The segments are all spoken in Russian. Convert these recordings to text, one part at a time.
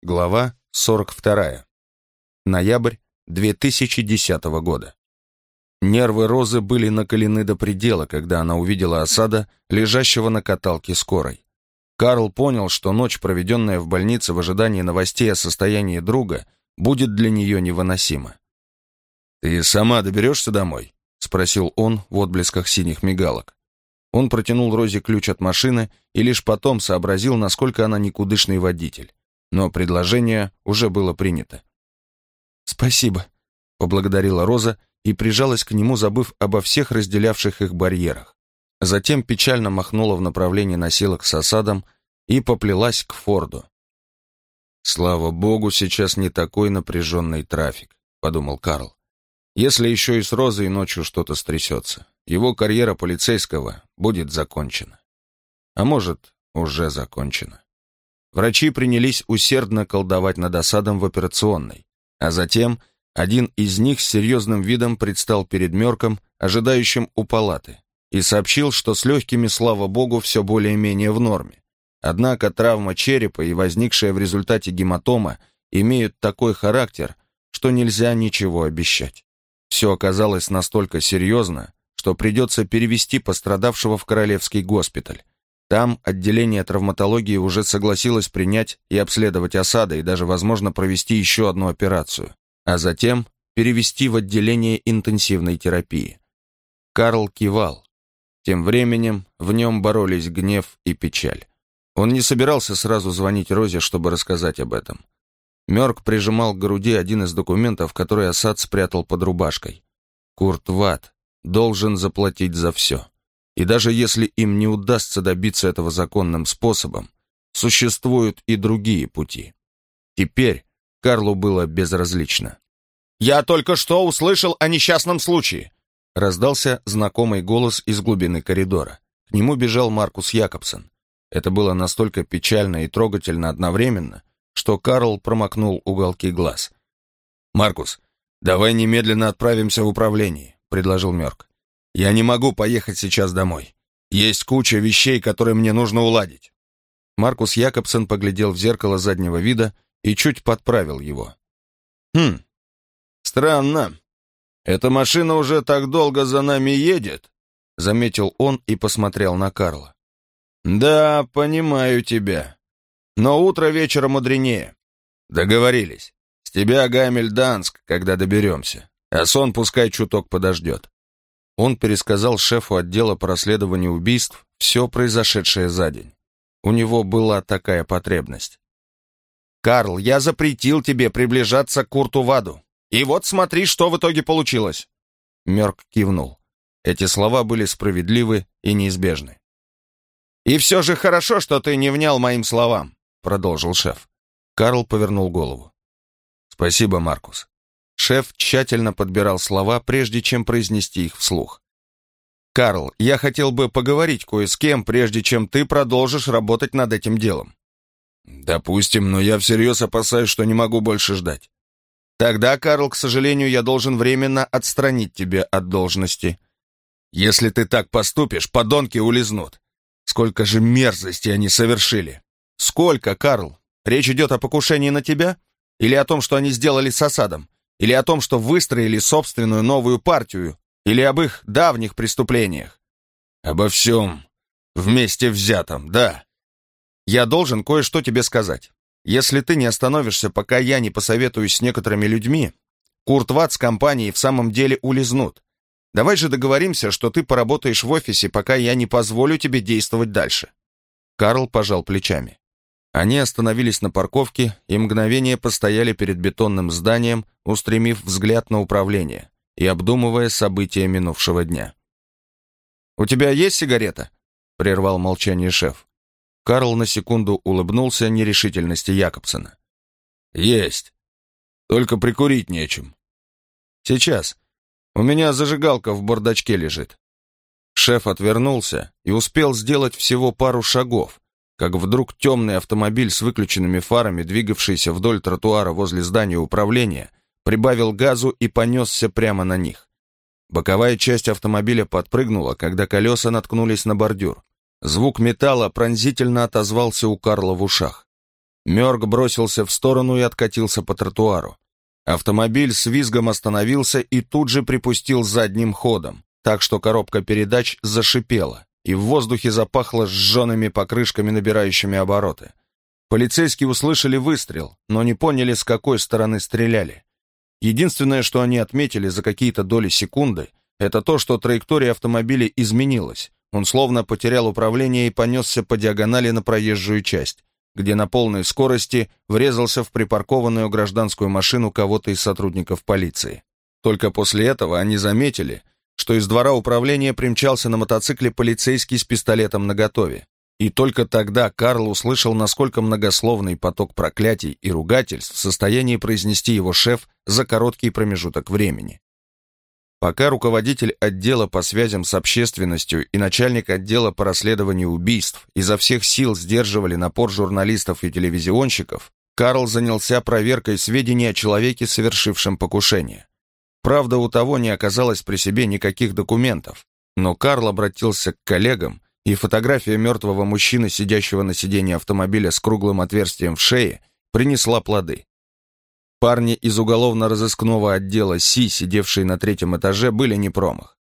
Глава 42. Ноябрь 2010 года. Нервы Розы были накалены до предела, когда она увидела осада, лежащего на каталке скорой. Карл понял, что ночь, проведенная в больнице в ожидании новостей о состоянии друга, будет для нее невыносима. «Ты сама доберешься домой?» — спросил он в отблесках синих мигалок. Он протянул Розе ключ от машины и лишь потом сообразил, насколько она никудышный водитель но предложение уже было принято. «Спасибо», — поблагодарила Роза и прижалась к нему, забыв обо всех разделявших их барьерах. Затем печально махнула в направлении носилок с осадом и поплелась к Форду. «Слава богу, сейчас не такой напряженный трафик», — подумал Карл. «Если еще и с Розой ночью что-то стрясется, его карьера полицейского будет закончена. А может, уже закончена». Врачи принялись усердно колдовать над осадом в операционной, а затем один из них с серьезным видом предстал перед Мерком, ожидающим у палаты, и сообщил, что с легкими, слава богу, все более-менее в норме. Однако травма черепа и возникшая в результате гематома имеют такой характер, что нельзя ничего обещать. Все оказалось настолько серьезно, что придется перевести пострадавшего в Королевский госпиталь, там отделение травматологии уже согласилось принять и обследовать осады и даже, возможно, провести еще одну операцию, а затем перевести в отделение интенсивной терапии. Карл кивал. Тем временем в нем боролись гнев и печаль. Он не собирался сразу звонить Розе, чтобы рассказать об этом. Мёрк прижимал к груди один из документов, который Асад спрятал под рубашкой. Курт Ватт должен заплатить за все. И даже если им не удастся добиться этого законным способом, существуют и другие пути. Теперь Карлу было безразлично. «Я только что услышал о несчастном случае!» Раздался знакомый голос из глубины коридора. К нему бежал Маркус Якобсон. Это было настолько печально и трогательно одновременно, что Карл промокнул уголки глаз. «Маркус, давай немедленно отправимся в управление», — предложил Мёрк. Я не могу поехать сейчас домой. Есть куча вещей, которые мне нужно уладить». Маркус Якобсон поглядел в зеркало заднего вида и чуть подправил его. «Хм, странно. Эта машина уже так долго за нами едет», — заметил он и посмотрел на Карла. «Да, понимаю тебя. Но утро вечера мудренее. Договорились. С тебя Гамельданск, когда доберемся. А сон пускай чуток подождет. Он пересказал шефу отдела по расследованию убийств все произошедшее за день. У него была такая потребность. «Карл, я запретил тебе приближаться к Курту Ваду. И вот смотри, что в итоге получилось!» Мерк кивнул. Эти слова были справедливы и неизбежны. «И все же хорошо, что ты не внял моим словам», — продолжил шеф. Карл повернул голову. «Спасибо, Маркус. Шеф тщательно подбирал слова, прежде чем произнести их вслух. «Карл, я хотел бы поговорить кое с кем, прежде чем ты продолжишь работать над этим делом». «Допустим, но я всерьез опасаюсь, что не могу больше ждать». «Тогда, Карл, к сожалению, я должен временно отстранить тебя от должности». «Если ты так поступишь, подонки улизнут. Сколько же мерзости они совершили!» «Сколько, Карл? Речь идет о покушении на тебя? Или о том, что они сделали с осадом? Или о том, что выстроили собственную новую партию? Или об их давних преступлениях? Обо всем вместе взятом, да. Я должен кое-что тебе сказать. Если ты не остановишься, пока я не посоветуюсь с некоторыми людьми, Курт Ватт с компанией в самом деле улизнут. Давай же договоримся, что ты поработаешь в офисе, пока я не позволю тебе действовать дальше». Карл пожал плечами. Они остановились на парковке и мгновение постояли перед бетонным зданием, устремив взгляд на управление и обдумывая события минувшего дня. «У тебя есть сигарета?» — прервал молчание шеф. Карл на секунду улыбнулся нерешительности Якобсона. «Есть. Только прикурить нечем». «Сейчас. У меня зажигалка в бардачке лежит». Шеф отвернулся и успел сделать всего пару шагов, как вдруг темный автомобиль с выключенными фарами, двигавшийся вдоль тротуара возле здания управления, прибавил газу и понесся прямо на них. Боковая часть автомобиля подпрыгнула, когда колеса наткнулись на бордюр. Звук металла пронзительно отозвался у Карла в ушах. Мёрк бросился в сторону и откатился по тротуару. Автомобиль с визгом остановился и тут же припустил задним ходом, так что коробка передач зашипела, и в воздухе запахло сжженными покрышками, набирающими обороты. Полицейские услышали выстрел, но не поняли, с какой стороны стреляли. Единственное, что они отметили за какие-то доли секунды, это то, что траектория автомобиля изменилась. Он словно потерял управление и понесся по диагонали на проезжую часть, где на полной скорости врезался в припаркованную гражданскую машину кого-то из сотрудников полиции. Только после этого они заметили, что из двора управления примчался на мотоцикле полицейский с пистолетом наготове. И только тогда Карл услышал, насколько многословный поток проклятий и ругательств в состоянии произнести его шеф за короткий промежуток времени. Пока руководитель отдела по связям с общественностью и начальник отдела по расследованию убийств изо всех сил сдерживали напор журналистов и телевизионщиков, Карл занялся проверкой сведений о человеке, совершившем покушение. Правда, у того не оказалось при себе никаких документов, но Карл обратился к коллегам, и фотография мертвого мужчины, сидящего на сиденье автомобиля с круглым отверстием в шее, принесла плоды. Парни из уголовно-розыскного отдела СИ, сидевшие на третьем этаже, были не промах.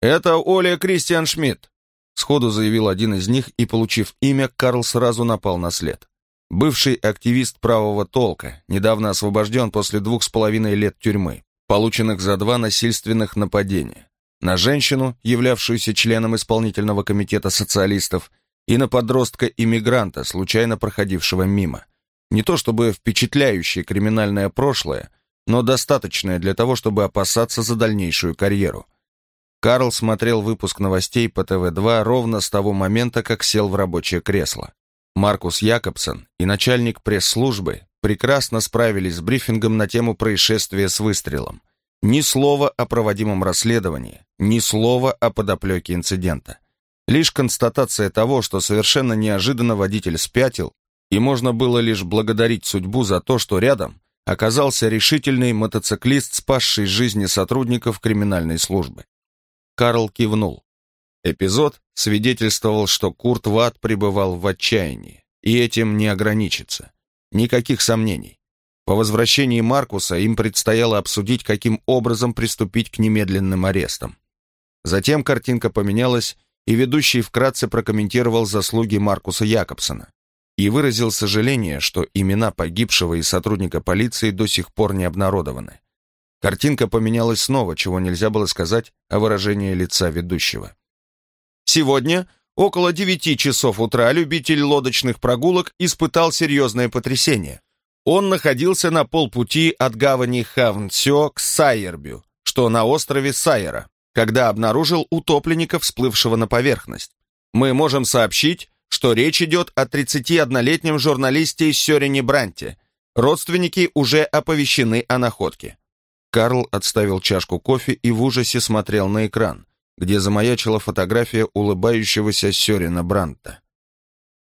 «Это Оля Кристиан Шмидт», — сходу заявил один из них, и, получив имя, Карл сразу напал на след. Бывший активист правого толка, недавно освобожден после двух с половиной лет тюрьмы, полученных за два насильственных нападения. На женщину, являвшуюся членом исполнительного комитета социалистов, и на подростка-иммигранта, случайно проходившего мимо. Не то чтобы впечатляющее криминальное прошлое, но достаточное для того, чтобы опасаться за дальнейшую карьеру. Карл смотрел выпуск новостей по ТВ-2 ровно с того момента, как сел в рабочее кресло. Маркус Якобсон и начальник пресс-службы прекрасно справились с брифингом на тему происшествия с выстрелом. Ни слова о проводимом расследовании, ни слова о подоплеке инцидента. Лишь констатация того, что совершенно неожиданно водитель спятил и можно было лишь благодарить судьбу за то, что рядом оказался решительный мотоциклист, спасший жизни сотрудников криминальной службы. Карл кивнул. Эпизод свидетельствовал, что Курт Ватт пребывал в отчаянии, и этим не ограничится. Никаких сомнений. По возвращении Маркуса им предстояло обсудить, каким образом приступить к немедленным арестам. Затем картинка поменялась, и ведущий вкратце прокомментировал заслуги Маркуса Якобсона и выразил сожаление, что имена погибшего и сотрудника полиции до сих пор не обнародованы. Картинка поменялась снова, чего нельзя было сказать о выражении лица ведущего. Сегодня, около девяти часов утра, любитель лодочных прогулок испытал серьезное потрясение. Он находился на полпути от гавани Хавнсё к Сайербю, что на острове Сайера, когда обнаружил утопленника, всплывшего на поверхность. Мы можем сообщить, что речь идет о 31-летнем журналисте Сёрине Бранте. Родственники уже оповещены о находке. Карл отставил чашку кофе и в ужасе смотрел на экран, где замаячила фотография улыбающегося Сёрина Бранта.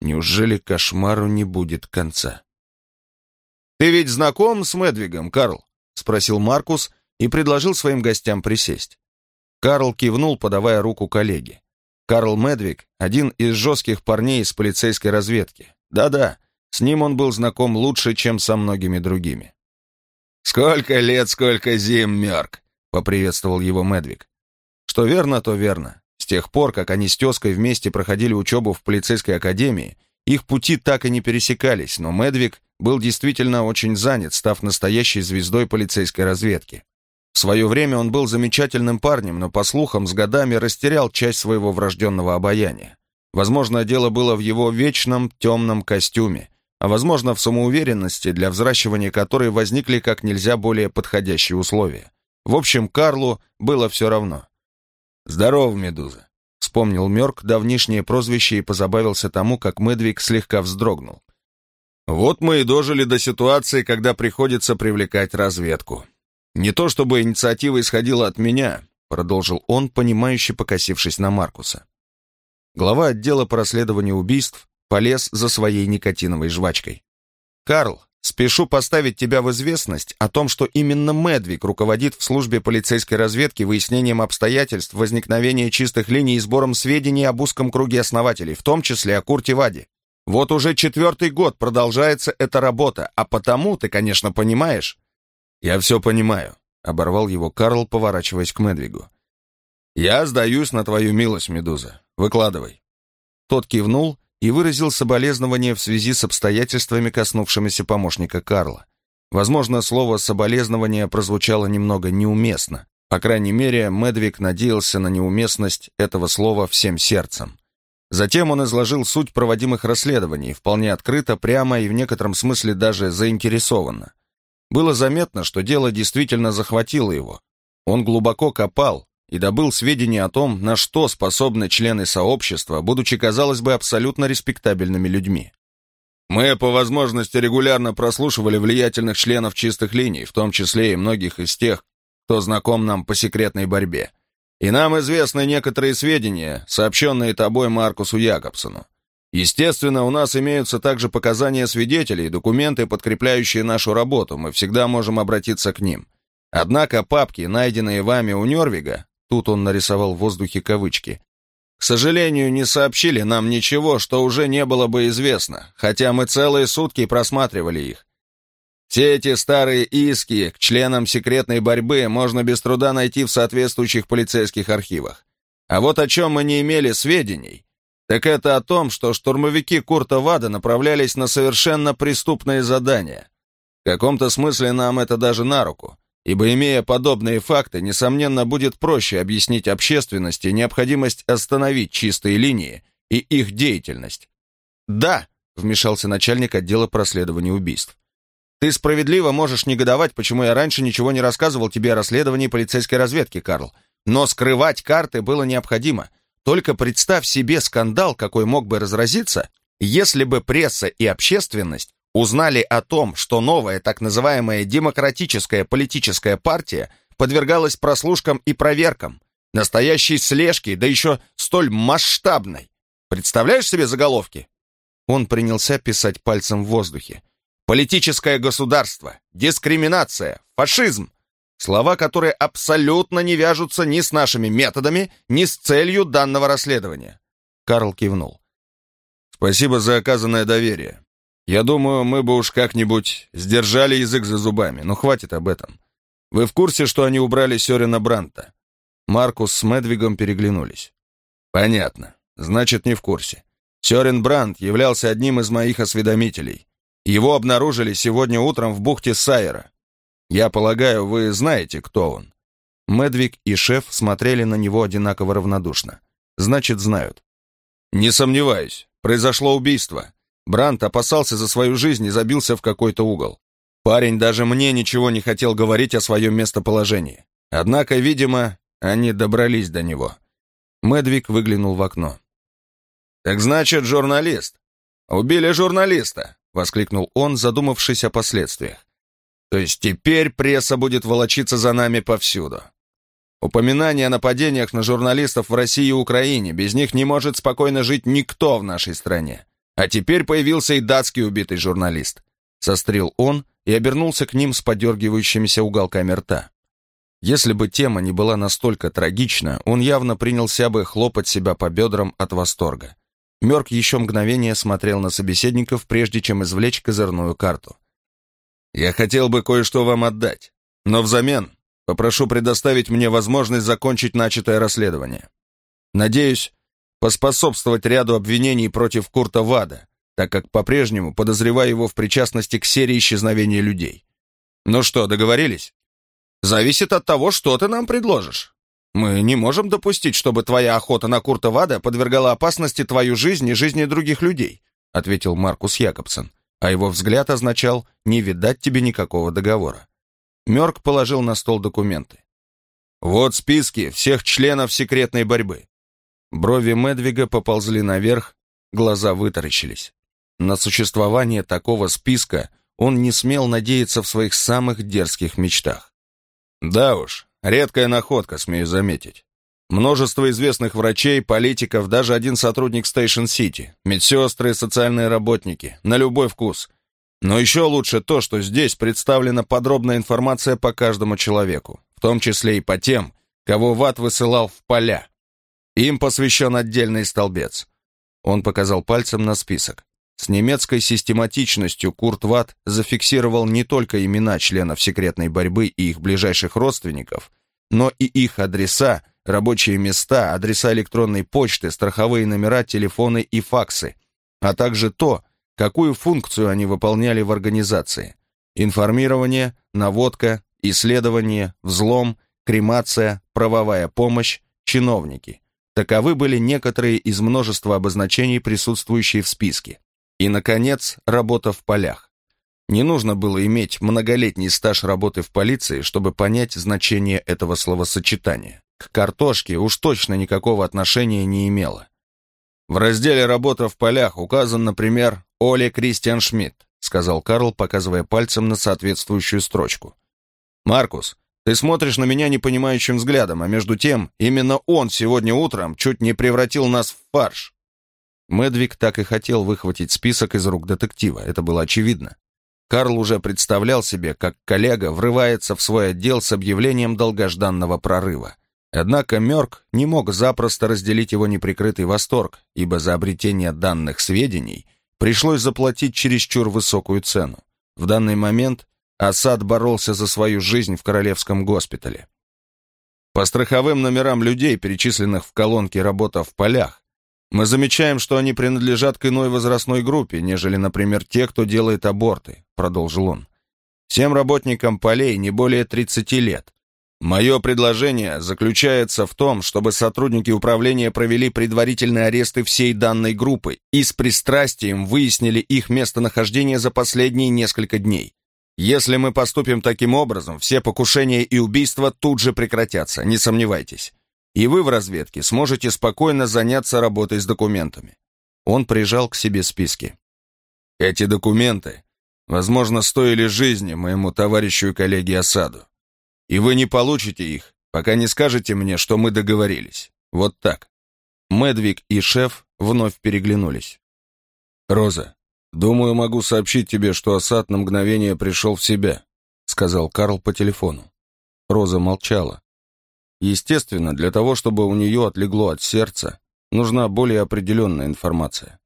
Неужели кошмару не будет конца? «Ты ведь знаком с Медвигом, Карл?» — спросил Маркус и предложил своим гостям присесть. Карл кивнул, подавая руку коллеге. Карл Медвик – один из жестких парней из полицейской разведки. Да-да, с ним он был знаком лучше, чем со многими другими. «Сколько лет, сколько зим, Мерк!» — поприветствовал его Медвик. Что верно, то верно. С тех пор, как они с тезкой вместе проходили учебу в полицейской академии, их пути так и не пересекались, но Медвик был действительно очень занят, став настоящей звездой полицейской разведки. В свое время он был замечательным парнем, но, по слухам, с годами растерял часть своего врожденного обаяния. Возможно, дело было в его вечном темном костюме, а возможно, в самоуверенности, для взращивания которой возникли как нельзя более подходящие условия. В общем, Карлу было все равно. «Здорово, Медуза», — вспомнил Мёрк давнишнее прозвище и позабавился тому, как Медвик слегка вздрогнул. «Вот мы и дожили до ситуации, когда приходится привлекать разведку. «Не то чтобы инициатива исходила от меня», продолжил он, понимающе покосившись на Маркуса. Глава отдела по расследованию убийств полез за своей никотиновой жвачкой. «Карл, спешу поставить тебя в известность о том, что именно Медвик руководит в службе полицейской разведки выяснением обстоятельств возникновения чистых линий и сбором сведений об узком круге основателей, в том числе о Курте Ваде. Вот уже четвертый год продолжается эта работа, а потому ты, конечно, понимаешь». «Я все понимаю», — оборвал его Карл, поворачиваясь к Медвигу. «Я сдаюсь на твою милость, Медуза. Выкладывай». Тот кивнул и выразил соболезнование в связи с обстоятельствами, коснувшимися помощника Карла. Возможно, слово «соболезнование» прозвучало немного неуместно. По крайней мере, Медвиг надеялся на неуместность этого слова всем сердцем. Затем он изложил суть проводимых расследований, вполне открыто, прямо и в некотором смысле даже заинтересованно. Было заметно, что дело действительно захватило его. Он глубоко копал, и добыл сведения о том, на что способны члены сообщества, будучи, казалось бы, абсолютно респектабельными людьми. Мы по возможности регулярно прослушивали влиятельных членов чистых линий, в том числе и многих из тех, кто знаком нам по секретной борьбе. И нам известны некоторые сведения, сообщенные тобой Маркусу Якобсону. Естественно, у нас имеются также показания свидетелей, документы, подкрепляющие нашу работу, мы всегда можем обратиться к ним. Однако папки, найденные вами у Нервига, Тут он нарисовал в воздухе кавычки. К сожалению, не сообщили нам ничего, что уже не было бы известно, хотя мы целые сутки просматривали их. Все эти старые иски к членам секретной борьбы можно без труда найти в соответствующих полицейских архивах. А вот о чем мы не имели сведений, так это о том, что штурмовики Курта Вада направлялись на совершенно преступные задания. В каком-то смысле нам это даже на руку ибо, имея подобные факты, несомненно, будет проще объяснить общественности необходимость остановить чистые линии и их деятельность. «Да», — вмешался начальник отдела проследования убийств, «ты справедливо можешь негодовать, почему я раньше ничего не рассказывал тебе о расследовании полицейской разведки, Карл. Но скрывать карты было необходимо. Только представь себе скандал, какой мог бы разразиться, если бы пресса и общественность узнали о том, что новая так называемая демократическая политическая партия подвергалась прослушкам и проверкам, настоящей слежке, да еще столь масштабной. Представляешь себе заголовки? Он принялся писать пальцем в воздухе. Политическое государство, дискриминация, фашизм. Слова, которые абсолютно не вяжутся ни с нашими методами, ни с целью данного расследования. Карл кивнул. Спасибо за оказанное доверие. Я думаю, мы бы уж как-нибудь сдержали язык за зубами, но хватит об этом. Вы в курсе, что они убрали Сёрена Бранта?» Маркус с Медвигом переглянулись. «Понятно. Значит, не в курсе. Сёрен Брант являлся одним из моих осведомителей. Его обнаружили сегодня утром в бухте Сайера. Я полагаю, вы знаете, кто он?» Медвиг и шеф смотрели на него одинаково равнодушно. «Значит, знают». «Не сомневаюсь. Произошло убийство. Брант опасался за свою жизнь и забился в какой-то угол. Парень даже мне ничего не хотел говорить о своем местоположении. Однако, видимо, они добрались до него. Медвик выглянул в окно. «Так значит, журналист? Убили журналиста!» — воскликнул он, задумавшись о последствиях. «То есть теперь пресса будет волочиться за нами повсюду. Упоминание о нападениях на журналистов в России и Украине, без них не может спокойно жить никто в нашей стране. А теперь появился и датский убитый журналист. Сострил он и обернулся к ним с подергивающимися уголками рта. Если бы тема не была настолько трагична, он явно принялся бы хлопать себя по бедрам от восторга. Мёрк еще мгновение смотрел на собеседников, прежде чем извлечь козырную карту. «Я хотел бы кое-что вам отдать, но взамен попрошу предоставить мне возможность закончить начатое расследование. Надеюсь, поспособствовать ряду обвинений против Курта Вада, так как по-прежнему подозреваю его в причастности к серии исчезновения людей. Ну что, договорились? Зависит от того, что ты нам предложишь. Мы не можем допустить, чтобы твоя охота на Курта Вада подвергала опасности твою жизнь и жизни других людей, ответил Маркус Якобсон, а его взгляд означал не видать тебе никакого договора. Мёрк положил на стол документы. Вот списки всех членов секретной борьбы. Брови Медвига поползли наверх, глаза вытаращились. На существование такого списка он не смел надеяться в своих самых дерзких мечтах. Да уж, редкая находка, смею заметить. Множество известных врачей, политиков, даже один сотрудник Стейшн-Сити, медсестры, социальные работники, на любой вкус. Но еще лучше то, что здесь представлена подробная информация по каждому человеку, в том числе и по тем, кого ВАД высылал в поля. Им посвящен отдельный столбец. Он показал пальцем на список. С немецкой систематичностью Курт Ватт зафиксировал не только имена членов секретной борьбы и их ближайших родственников, но и их адреса, рабочие места, адреса электронной почты, страховые номера, телефоны и факсы, а также то, какую функцию они выполняли в организации. Информирование, наводка, исследование, взлом, кремация, правовая помощь, чиновники. Таковы были некоторые из множества обозначений, присутствующие в списке. И, наконец, работа в полях. Не нужно было иметь многолетний стаж работы в полиции, чтобы понять значение этого словосочетания. К картошке уж точно никакого отношения не имело. В разделе «Работа в полях» указан, например, Оле Кристиан Шмидт, сказал Карл, показывая пальцем на соответствующую строчку. «Маркус, ты смотришь на меня непонимающим взглядом, а между тем, именно он сегодня утром чуть не превратил нас в фарш». Медвик так и хотел выхватить список из рук детектива, это было очевидно. Карл уже представлял себе, как коллега врывается в свой отдел с объявлением долгожданного прорыва. Однако Мёрк не мог запросто разделить его неприкрытый восторг, ибо за обретение данных сведений пришлось заплатить чересчур высокую цену. В данный момент Асад боролся за свою жизнь в королевском госпитале. По страховым номерам людей, перечисленных в колонке «Работа в полях», мы замечаем, что они принадлежат к иной возрастной группе, нежели, например, те, кто делает аборты, продолжил он. Всем работникам полей не более 30 лет, Мое предложение заключается в том, чтобы сотрудники управления провели предварительные аресты всей данной группы и с пристрастием выяснили их местонахождение за последние несколько дней. Если мы поступим таким образом, все покушения и убийства тут же прекратятся, не сомневайтесь. И вы в разведке сможете спокойно заняться работой с документами. Он прижал к себе списки. Эти документы, возможно, стоили жизни моему товарищу и коллеге Асаду. И вы не получите их, пока не скажете мне, что мы договорились. Вот так. Медвик и шеф вновь переглянулись. «Роза, думаю, могу сообщить тебе, что Асад на мгновение пришел в себя», сказал Карл по телефону. Роза молчала. Естественно, для того, чтобы у нее отлегло от сердца, нужна более определенная информация.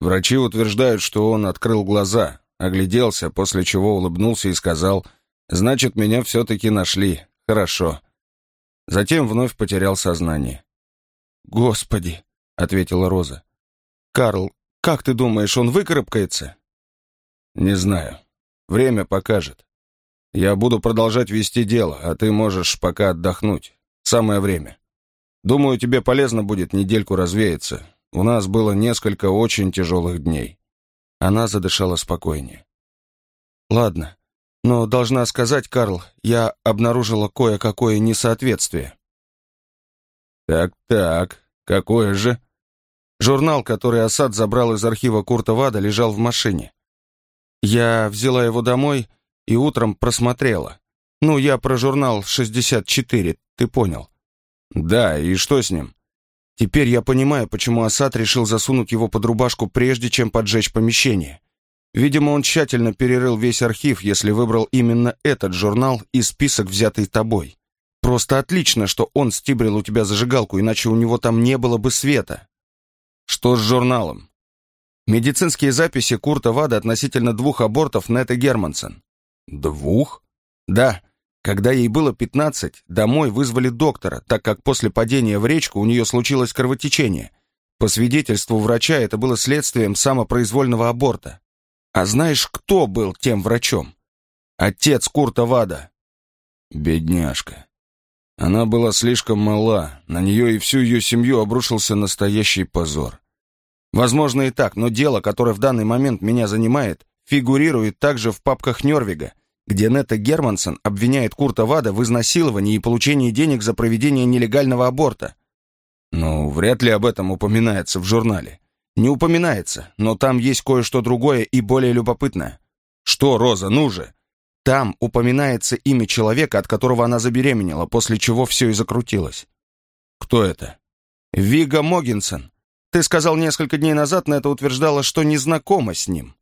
Врачи утверждают, что он открыл глаза, огляделся, после чего улыбнулся и сказал Значит, меня все-таки нашли. Хорошо. Затем вновь потерял сознание. «Господи!» — ответила Роза. «Карл, как ты думаешь, он выкарабкается?» «Не знаю. Время покажет. Я буду продолжать вести дело, а ты можешь пока отдохнуть. Самое время. Думаю, тебе полезно будет недельку развеяться. У нас было несколько очень тяжелых дней». Она задышала спокойнее. «Ладно, но должна сказать, Карл, я обнаружила кое-какое несоответствие. Так-так, какое же? Журнал, который Асад забрал из архива Курта Вада, лежал в машине. Я взяла его домой и утром просмотрела. Ну, я про журнал 64, ты понял. Да, и что с ним? Теперь я понимаю, почему Асад решил засунуть его под рубашку, прежде чем поджечь помещение. Видимо, он тщательно перерыл весь архив, если выбрал именно этот журнал и список, взятый тобой. Просто отлично, что он стибрил у тебя зажигалку, иначе у него там не было бы света. Что с журналом? Медицинские записи Курта Вада относительно двух абортов Нетты Германсен. Двух? Да. Когда ей было 15, домой вызвали доктора, так как после падения в речку у нее случилось кровотечение. По свидетельству врача, это было следствием самопроизвольного аборта. А знаешь, кто был тем врачом? Отец Курта Вада. Бедняжка. Она была слишком мала, на нее и всю ее семью обрушился настоящий позор. Возможно и так, но дело, которое в данный момент меня занимает, фигурирует также в папках Нервига, где Нетта Германсон обвиняет Курта Вада в изнасиловании и получении денег за проведение нелегального аборта. Ну, вряд ли об этом упоминается в журнале. Не упоминается, но там есть кое-что другое и более любопытное. Что, Роза, ну же? Там упоминается имя человека, от которого она забеременела, после чего все и закрутилось. Кто это? Вига Могинсон. Ты сказал несколько дней назад, на это утверждала, что не знакома с ним.